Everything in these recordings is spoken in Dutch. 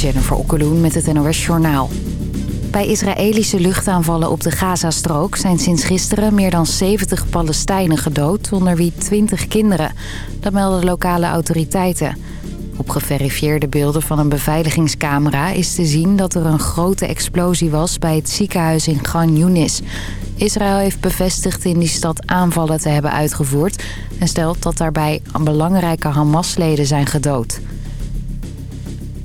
Jennifer Okkeloen met het NOS Journaal. Bij Israëlische luchtaanvallen op de Gazastrook zijn sinds gisteren meer dan 70 Palestijnen gedood, onder wie 20 kinderen. Dat melden lokale autoriteiten. Op geverifieerde beelden van een beveiligingscamera is te zien dat er een grote explosie was bij het ziekenhuis in Gan Yunis. Israël heeft bevestigd in die stad aanvallen te hebben uitgevoerd en stelt dat daarbij belangrijke Hamas-leden zijn gedood.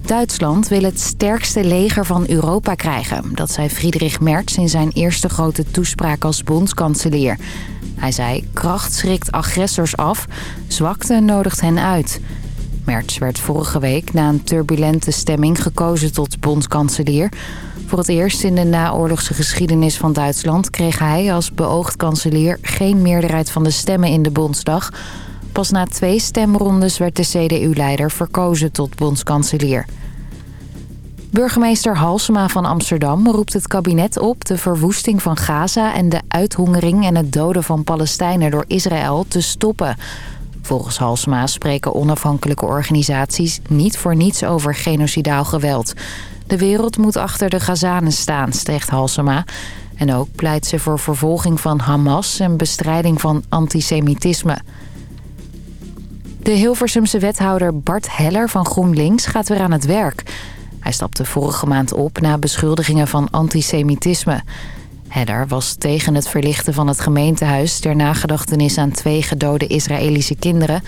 Duitsland wil het sterkste leger van Europa krijgen. Dat zei Friedrich Merz in zijn eerste grote toespraak als bondskanselier. Hij zei, kracht schrikt agressors af, zwakte nodigt hen uit. Merz werd vorige week na een turbulente stemming gekozen tot bondskanselier. Voor het eerst in de naoorlogse geschiedenis van Duitsland... kreeg hij als beoogd kanselier geen meerderheid van de stemmen in de Bondsdag... Pas na twee stemrondes werd de CDU-leider verkozen tot bondskanselier. Burgemeester Halsema van Amsterdam roept het kabinet op... de verwoesting van Gaza en de uithongering en het doden van Palestijnen door Israël te stoppen. Volgens Halsema spreken onafhankelijke organisaties niet voor niets over genocidaal geweld. De wereld moet achter de Gazanen staan, zegt Halsema. En ook pleit ze voor vervolging van Hamas en bestrijding van antisemitisme. De Hilversumse wethouder Bart Heller van GroenLinks gaat weer aan het werk. Hij stapte vorige maand op na beschuldigingen van antisemitisme. Heller was tegen het verlichten van het gemeentehuis... ter nagedachtenis aan twee gedode Israëlische kinderen.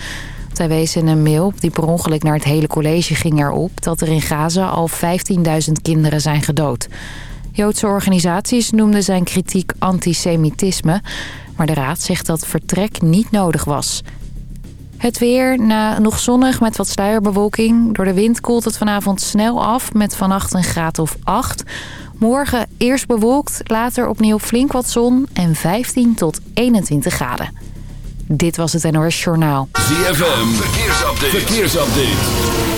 Hij wees in een mail die per ongeluk naar het hele college ging erop... dat er in Gaza al 15.000 kinderen zijn gedood. Joodse organisaties noemden zijn kritiek antisemitisme... maar de raad zegt dat vertrek niet nodig was... Het weer, na nog zonnig met wat sluierbewolking. Door de wind koelt het vanavond snel af met vannacht een graad of 8. Morgen eerst bewolkt, later opnieuw flink wat zon en 15 tot 21 graden. Dit was het NOS Journaal. ZFM, verkeersupdate. verkeersupdate.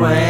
way.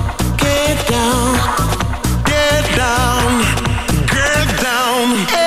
down, girl down.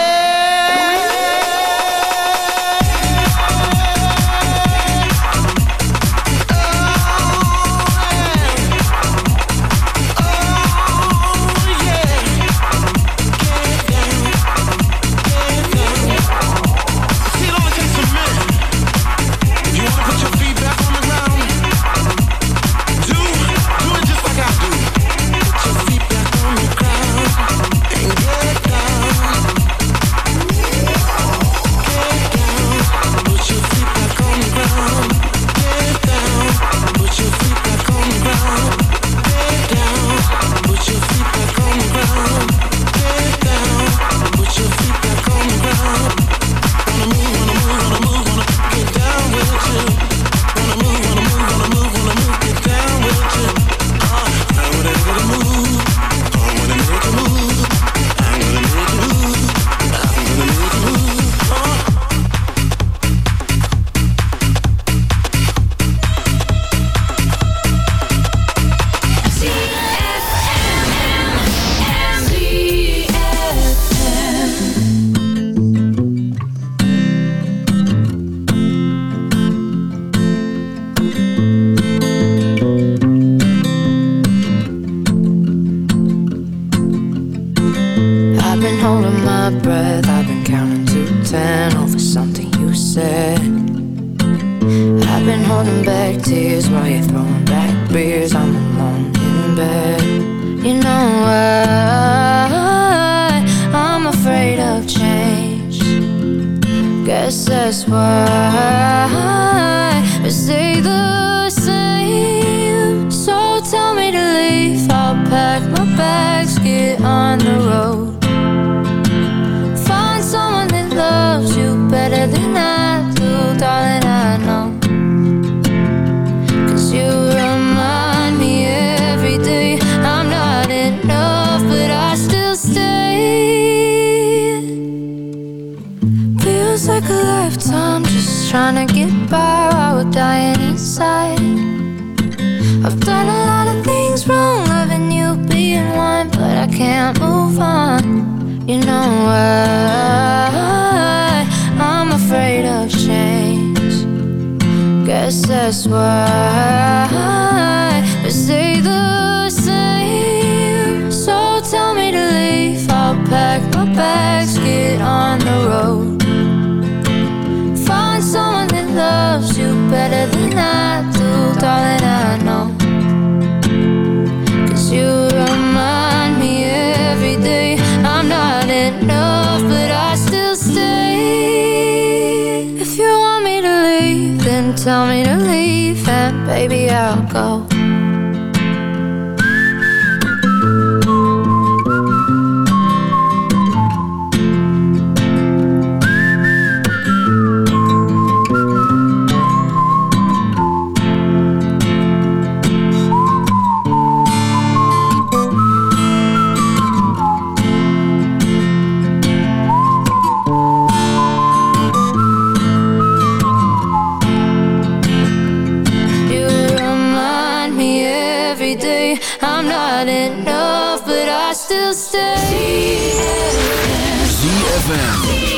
If you want me to leave, then tell me to leave, and baby, I'll go. stay. ZFM.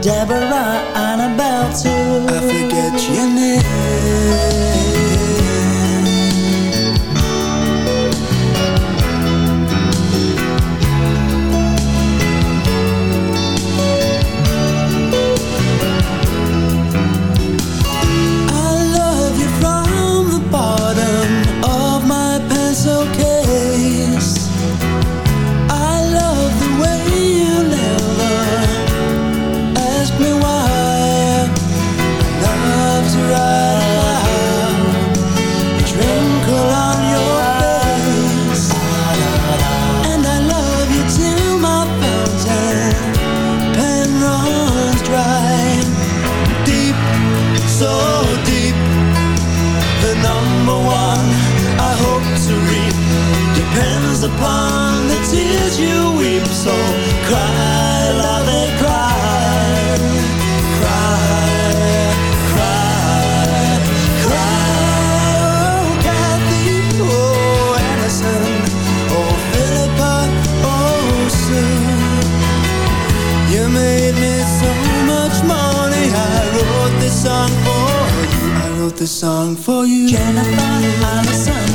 Deborah Annabelle too. I forget your name. the song for you. Jennifer Allison.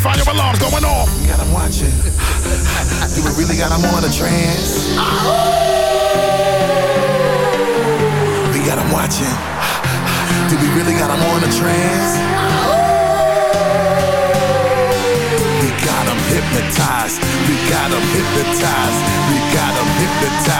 Fire alarms going off. We got them watching. do we really got them on a trance? We got them watching. Do we really got them on a trance? We got them hypnotized. We got them hypnotized. We got them hypnotized.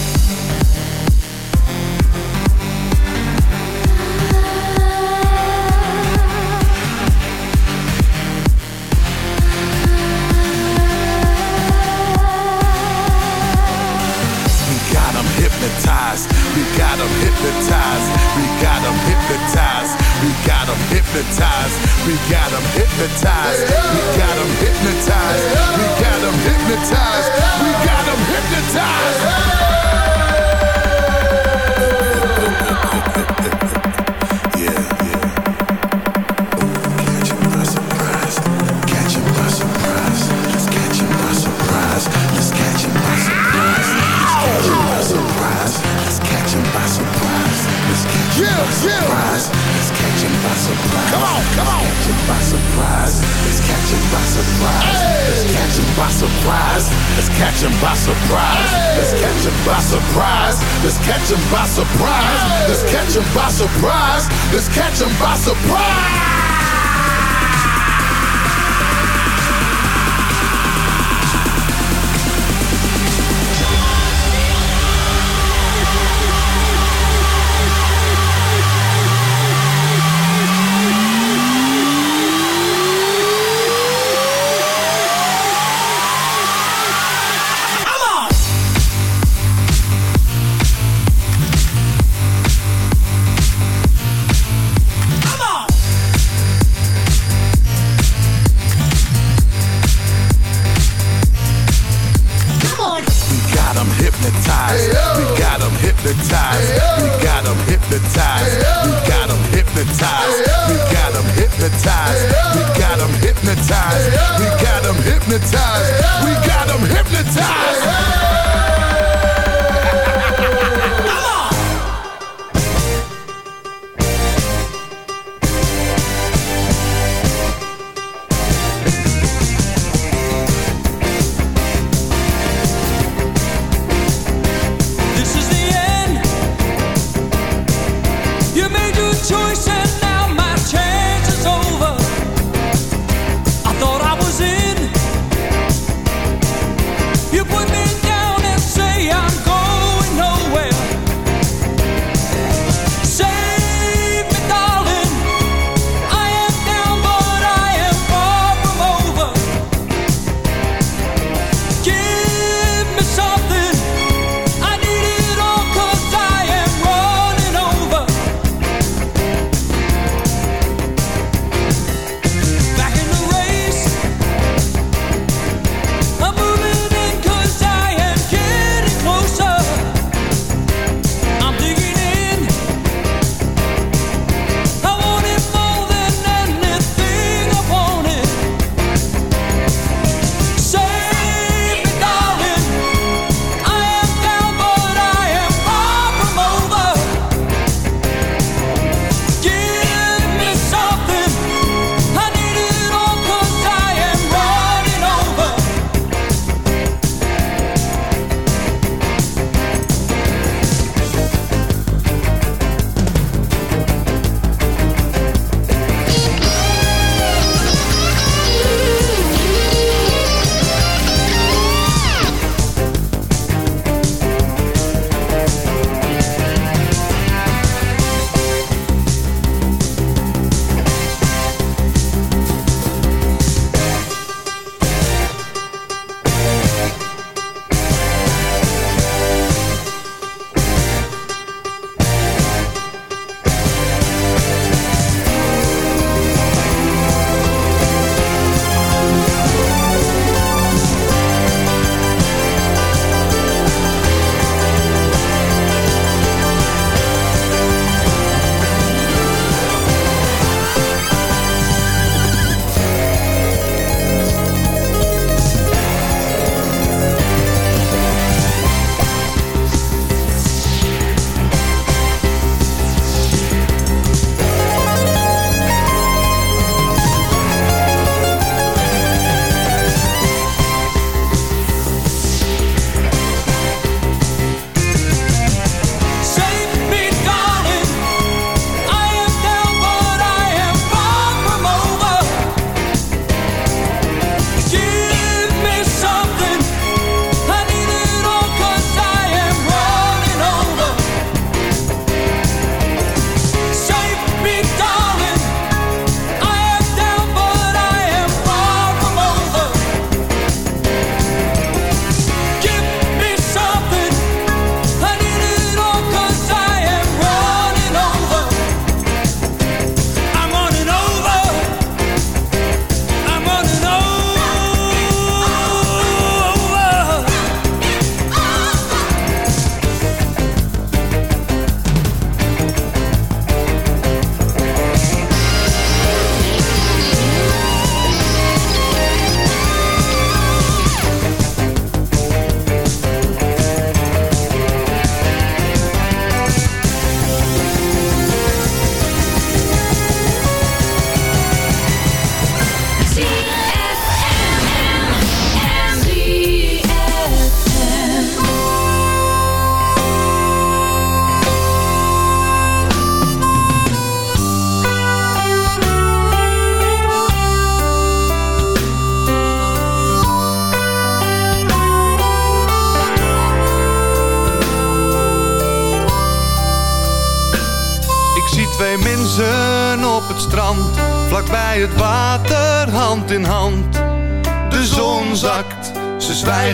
We got them hypnotized.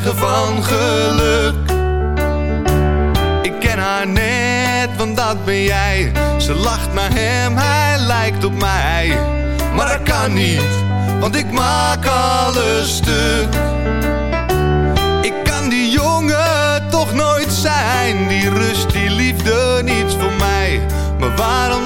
Van geluk. Ik ken haar net, want dat ben jij. Ze lacht naar hem, hij lijkt op mij. Maar dat kan niet, want ik maak alles stuk. Ik kan die jongen toch nooit zijn, die rust, die liefde, niets voor mij. Maar waarom